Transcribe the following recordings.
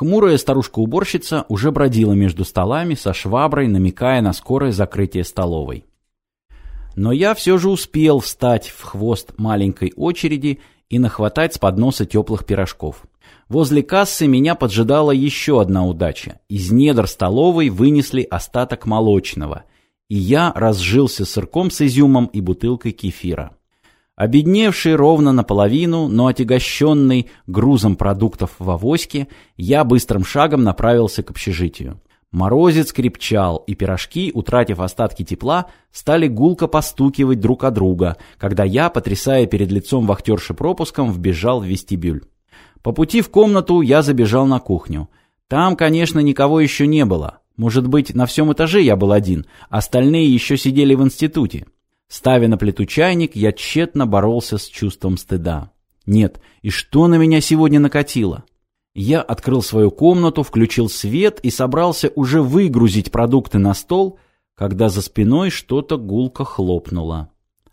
Хмурая старушка-уборщица уже бродила между столами со шваброй, намекая на скорое закрытие столовой. Но я все же успел встать в хвост маленькой очереди и нахватать с подноса теплых пирожков. Возле кассы меня поджидала еще одна удача. Из недр столовой вынесли остаток молочного, и я разжился сырком с изюмом и бутылкой кефира. Обедневший ровно наполовину, но отягощенный грузом продуктов в авоське, я быстрым шагом направился к общежитию. Морозец крепчал, и пирожки, утратив остатки тепла, стали гулко постукивать друг о друга, когда я, потрясая перед лицом вахтерши пропуском, вбежал в вестибюль. По пути в комнату я забежал на кухню. Там, конечно, никого еще не было. Может быть, на всем этаже я был один, остальные еще сидели в институте. Ставя на плиту чайник, я тщетно боролся с чувством стыда. Нет, и что на меня сегодня накатило? Я открыл свою комнату, включил свет и собрался уже выгрузить продукты на стол, когда за спиной что-то гулко хлопнуло.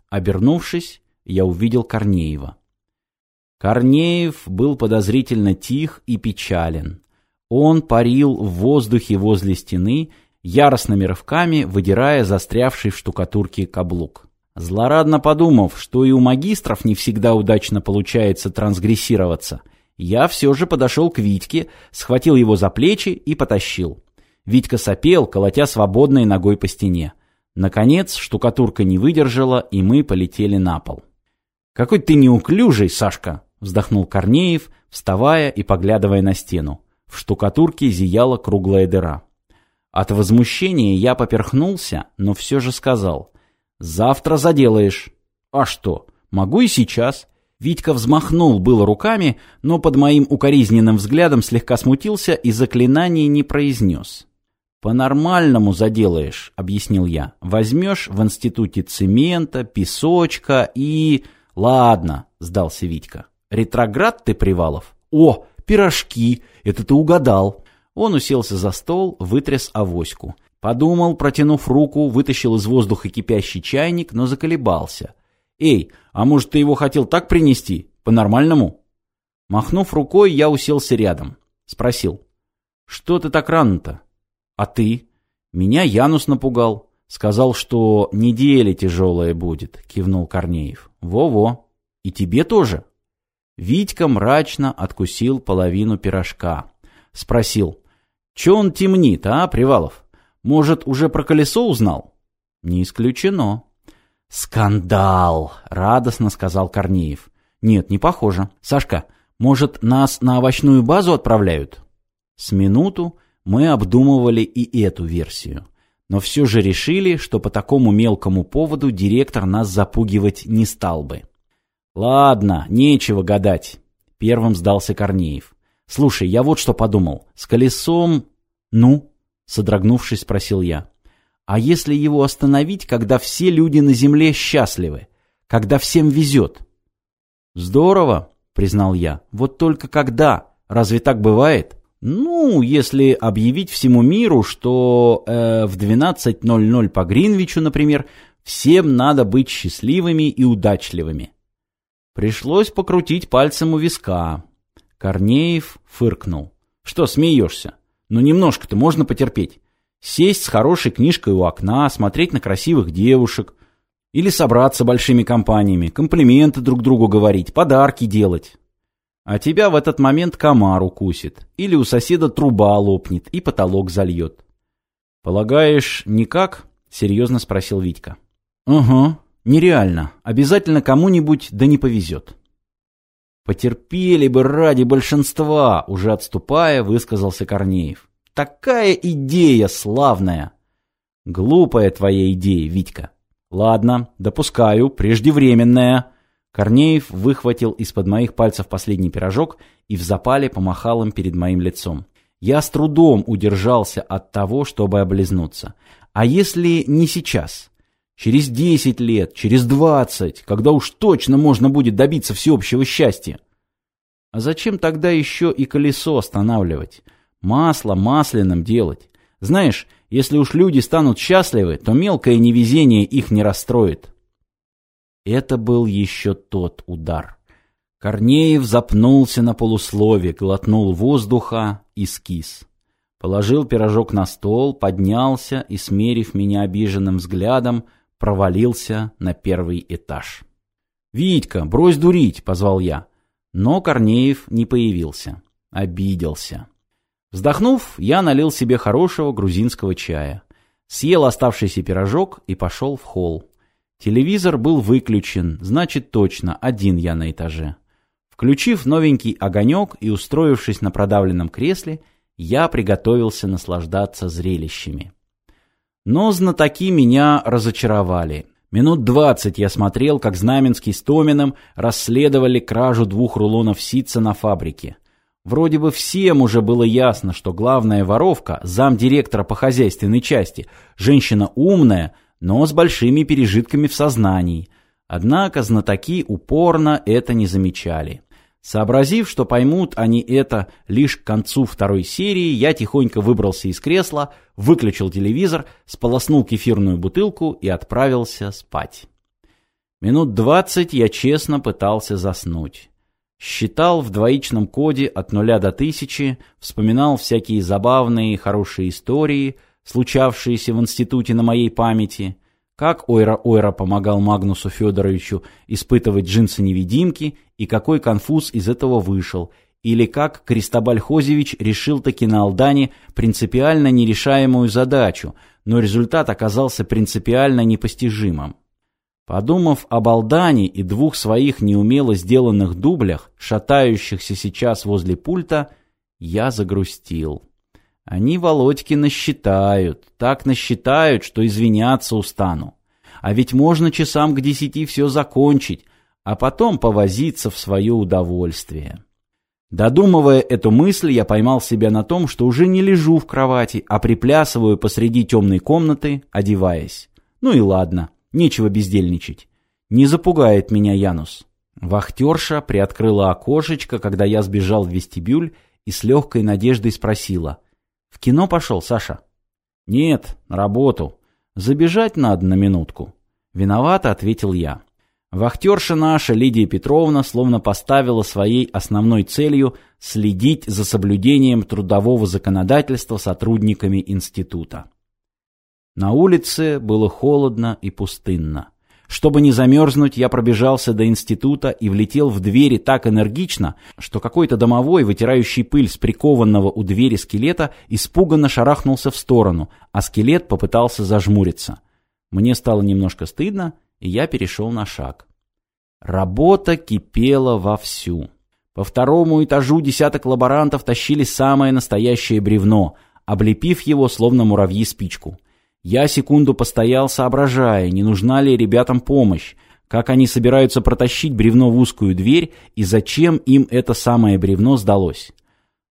Обернувшись, я увидел Корнеева. Корнеев был подозрительно тих и печален. Он парил в воздухе возле стены, яростными рывками выдирая застрявший в штукатурке каблук. Злорадно подумав, что и у магистров не всегда удачно получается трансгрессироваться, я все же подошел к Витьке, схватил его за плечи и потащил. Витька сопел, колотя свободной ногой по стене. Наконец штукатурка не выдержала, и мы полетели на пол. «Какой ты неуклюжий, Сашка!» — вздохнул Корнеев, вставая и поглядывая на стену. В штукатурке зияла круглая дыра. От возмущения я поперхнулся, но все же сказал. «Завтра заделаешь». «А что? Могу и сейчас». Витька взмахнул было руками, но под моим укоризненным взглядом слегка смутился и заклинание не произнес. «По-нормальному заделаешь», — объяснил я. «Возьмешь в институте цемента, песочка и...» «Ладно», — сдался Витька. «Ретроград ты, Привалов?» «О, пирожки! Это ты угадал!» Он уселся за стол, вытряс авоську. Подумал, протянув руку, вытащил из воздуха кипящий чайник, но заколебался. «Эй, а может, ты его хотел так принести? По-нормальному?» Махнув рукой, я уселся рядом. Спросил. «Что ты так рано-то?» «А ты?» «Меня Янус напугал. Сказал, что неделя тяжелая будет», — кивнул Корнеев. «Во-во. И тебе тоже?» Витька мрачно откусил половину пирожка. Спросил, «Че он темнит, а, Привалов? Может, уже про колесо узнал?» «Не исключено». «Скандал!» — радостно сказал Корнеев. «Нет, не похоже. Сашка, может, нас на овощную базу отправляют?» С минуту мы обдумывали и эту версию. Но все же решили, что по такому мелкому поводу директор нас запугивать не стал бы. «Ладно, нечего гадать», — первым сдался Корнеев. «Слушай, я вот что подумал. С колесом...» «Ну?» — содрогнувшись, спросил я. «А если его остановить, когда все люди на земле счастливы? Когда всем везет?» «Здорово», — признал я. «Вот только когда? Разве так бывает?» «Ну, если объявить всему миру, что э, в 12.00 по Гринвичу, например, всем надо быть счастливыми и удачливыми». Пришлось покрутить пальцем у виска. Корнеев фыркнул. «Что смеешься? Ну немножко-то можно потерпеть. Сесть с хорошей книжкой у окна, смотреть на красивых девушек. Или собраться большими компаниями, комплименты друг другу говорить, подарки делать. А тебя в этот момент комар укусит. Или у соседа труба лопнет и потолок зальет. «Полагаешь, никак?» — серьезно спросил Витька. «Угу», Нереально. Обязательно кому-нибудь да не повезет. Потерпели бы ради большинства, уже отступая, высказался Корнеев. Такая идея славная. Глупая твоя идея, Витька. Ладно, допускаю, преждевременная. Корнеев выхватил из-под моих пальцев последний пирожок и в запале помахал им перед моим лицом. Я с трудом удержался от того, чтобы облизнуться. А если не сейчас? Через десять лет, через двадцать, когда уж точно можно будет добиться всеобщего счастья. А зачем тогда еще и колесо останавливать? Масло масляным делать. Знаешь, если уж люди станут счастливы, то мелкое невезение их не расстроит. Это был еще тот удар. Корнеев запнулся на полуслове, глотнул воздуха и скис. Положил пирожок на стол, поднялся и, смерив меня обиженным взглядом, провалился на первый этаж. «Витька, брось дурить!» — позвал я. Но Корнеев не появился. Обиделся. Вздохнув, я налил себе хорошего грузинского чая. Съел оставшийся пирожок и пошел в холл. Телевизор был выключен, значит точно, один я на этаже. Включив новенький огонек и устроившись на продавленном кресле, я приготовился наслаждаться зрелищами. Но знатоки меня разочаровали. Минут двадцать я смотрел, как Знаменский с Томиным расследовали кражу двух рулонов ситца на фабрике. Вроде бы всем уже было ясно, что главная воровка, замдиректора по хозяйственной части, женщина умная, но с большими пережитками в сознании. Однако знатоки упорно это не замечали. Сообразив, что поймут они это лишь к концу второй серии, я тихонько выбрался из кресла, выключил телевизор, сполоснул кефирную бутылку и отправился спать. Минут двадцать я честно пытался заснуть. Считал в двоичном коде от нуля до тысячи, вспоминал всякие забавные и хорошие истории, случавшиеся в институте на моей памяти, как Ойра-Ойра помогал Магнусу Федоровичу испытывать джинсы-невидимки и какой конфуз из этого вышел, или как Кристобаль Хозевич решил таки на Алдане принципиально нерешаемую задачу, но результат оказался принципиально непостижимым. Подумав об Алдане и двух своих неумело сделанных дублях, шатающихся сейчас возле пульта, я загрустил. Они Володьки насчитают, так насчитают, что извиняться устану. А ведь можно часам к десяти все закончить, а потом повозиться в свое удовольствие. Додумывая эту мысль, я поймал себя на том, что уже не лежу в кровати, а приплясываю посреди темной комнаты, одеваясь. Ну и ладно. Нечего бездельничать. Не запугает меня Янус. Вахтерша приоткрыла окошечко, когда я сбежал в вестибюль и с легкой надеждой спросила. «В кино пошел, Саша?» «Нет, на работу. Забежать надо на минутку». «Виновата», — ответил я. Вахтерша наша, Лидия Петровна, словно поставила своей основной целью следить за соблюдением трудового законодательства сотрудниками института. На улице было холодно и пустынно. Чтобы не замерзнуть, я пробежался до института и влетел в двери так энергично, что какой-то домовой, вытирающий пыль с прикованного у двери скелета, испуганно шарахнулся в сторону, а скелет попытался зажмуриться. Мне стало немножко стыдно, и я перешел на шаг. Работа кипела вовсю. По второму этажу десяток лаборантов тащили самое настоящее бревно, облепив его словно муравьи спичку. Я секунду постоял, соображая, не нужна ли ребятам помощь, как они собираются протащить бревно в узкую дверь и зачем им это самое бревно сдалось.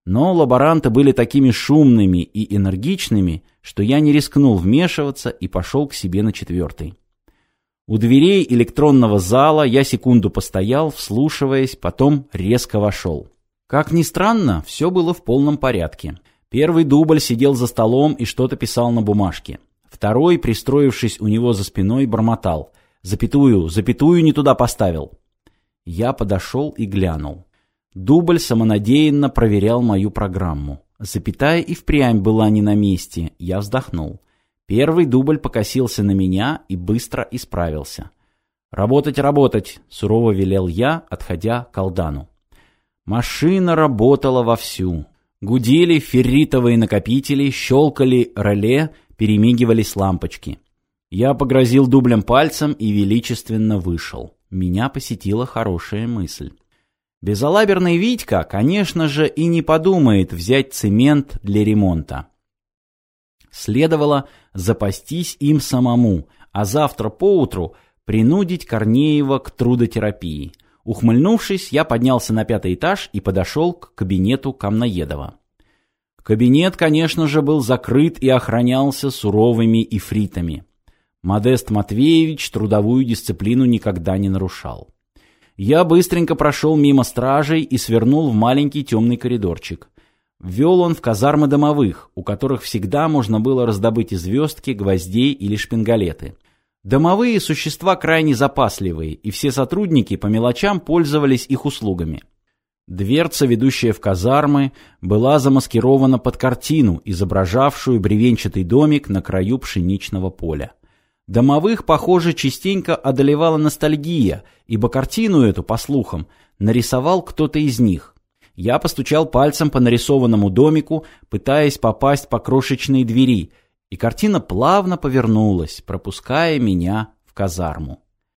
Но лаборанты были такими шумными и энергичными, что я не рискнул вмешиваться и пошел к себе на четвертый. У дверей электронного зала я секунду постоял, вслушиваясь, потом резко вошел. Как ни странно, все было в полном порядке. Первый дубль сидел за столом и что-то писал на бумажке. Второй, пристроившись у него за спиной, бормотал. «Запятую, запятую не туда поставил». Я подошел и глянул. Дубль самонадеянно проверял мою программу. Запятая и впрямь была не на месте. Я вздохнул. Первый дубль покосился на меня и быстро исправился. «Работать, работать!» — сурово велел я, отходя к Алдану. Машина работала вовсю. Гудели ферритовые накопители, щелкали реле, перемигивались лампочки. Я погрозил дублем пальцем и величественно вышел. Меня посетила хорошая мысль. Безалаберный Витька, конечно же, и не подумает взять цемент для ремонта. Следовало запастись им самому, а завтра поутру принудить Корнеева к трудотерапии. Ухмыльнувшись, я поднялся на пятый этаж и подошел к кабинету Камноедова. Кабинет, конечно же, был закрыт и охранялся суровыми ифритами. Модест Матвеевич трудовую дисциплину никогда не нарушал. Я быстренько прошел мимо стражей и свернул в маленький темный коридорчик. Ввел он в казармы домовых, у которых всегда можно было раздобыть и звездки, гвоздей или шпингалеты. Домовые – существа крайне запасливые, и все сотрудники по мелочам пользовались их услугами. Дверца, ведущая в казармы, была замаскирована под картину, изображавшую бревенчатый домик на краю пшеничного поля. Домовых, похоже, частенько одолевала ностальгия, ибо картину эту, по слухам, нарисовал кто-то из них. Я постучал пальцем по нарисованному домику, пытаясь попасть по крошечной двери, и картина плавно повернулась, пропуская меня в казарму.